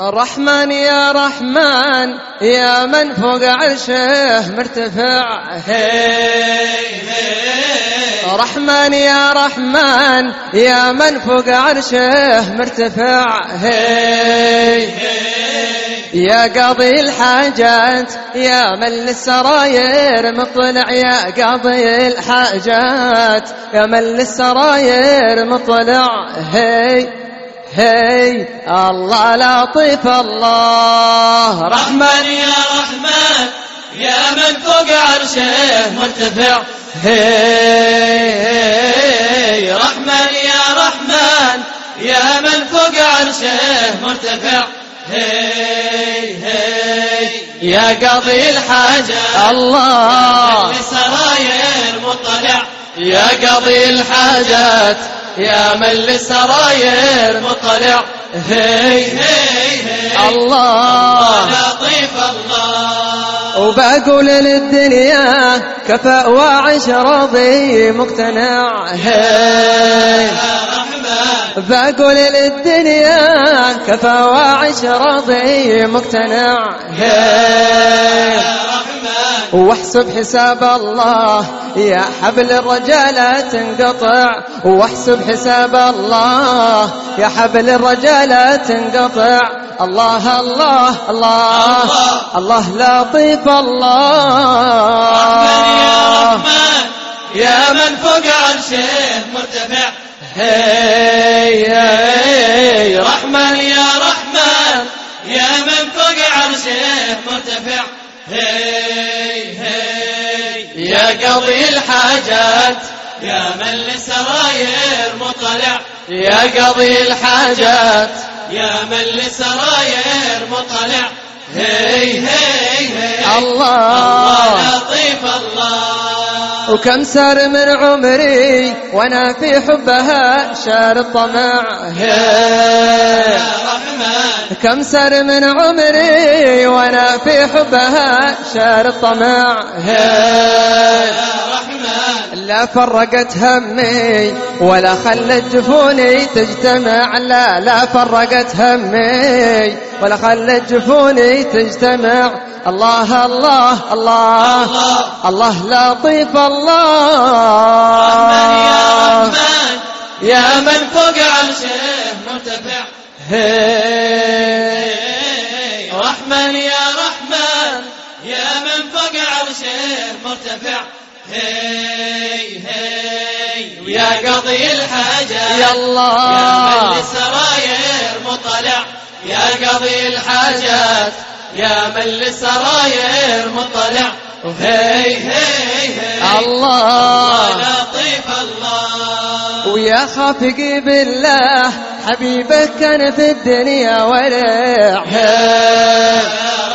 الرحمن يا رحمن يا من فوق عرشه مرتفع. رحمن يا رحمن يا من فوق عرشه مرتفع. هي يا قاضي الحاجات يا من للسراير مطلع. يا قاضي الحاجات يا من للسراير مطلع. هي هي الله لطيف الله. رحمن يا رحمن يا من فوق عرشه مرتفع. هي رحمن يا رحمن يا من فوق عرشه مرتفع. هي هي يا قاضي الحاجة الله. للسراير مطلع. يا قاضي الحاجات يا من للسراير مطلع. هي هي هي الله لطيف الله. وبقول للدنيا كفى وعش راضي مقتنع هي. بقول للدنيا كفى وعش راضي مقتنع هي. واحسب حساب الله يا حبل الرجال تنقطع. واحسب حساب الله يا حبل الرجال تنقطع. الله الله الله الله. لطيف رحمن يا الله. رحمن يا من فوق عرشه مرتفع. هي. رحمن يا رحمن. يا من فوق عرشه مرتفع. قضي الحاجات. يا من للسراير مطلع. يا قضي الحاجات. يا من للسراير مطلع. هي هي هي. الله. لطيف الله. وكم سار من عمري وأنا في حبها شار الطمع. يا رحمن كم سار من عمري وأنا في حبها شار الطمع. يا لا فرقت همي ولا خلت جفوني تجتمع. لا لا فرقت همي ولا خلت جفوني تجتمع. الله الله الله الله. لطيف رحمن يا الله رحمن. يا من فوق عرشه مرتفع. هي رحمن يا رحمن يا من فوق عرشه مرتفع. هي هي يا قضي الحاجات يا الله. يا من للسراير مطلع. يا قضي الحاجات يا من للسراير مطلع. هي هي هي الله. لطيف الله. ويا خافقي بالله حبيبك كان في الدنيا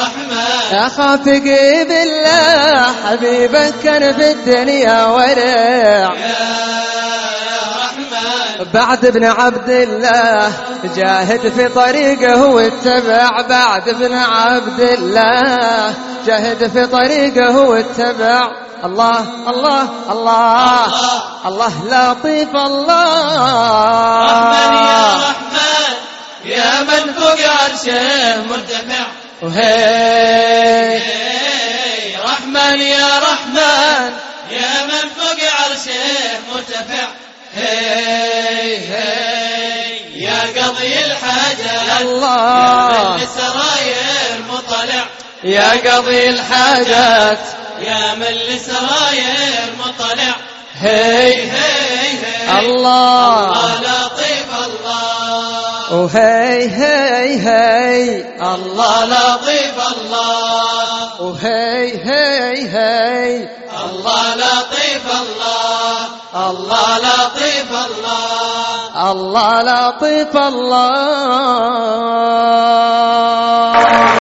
رحمن يا خافقي بالله حبيبك كان في الدنيا رحمن بعد ابن عبد الله جاهد في طريقه واتبع. بعد ابن عبد الله جاهد في طريقه واتبع. الله الله الله. الله لطيف الله. عرشه مرتفع وهي هي رحمن يا رحمن. يا من فوق عرشه مرتفع. هي هي يا قضي الحاجات. الله. يا من للسراير مطلع. يا قضي الحاجات. يا من للسراير مطلع. هي هي هي الله. الله وهي هي هي الله لطيف الله. وهي هي هي الله لطيف الله. الله لطيف الله. الله لطيف الله.